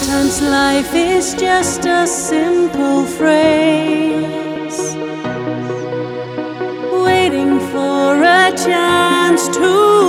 Sometimes life is just a simple phrase, waiting for a chance to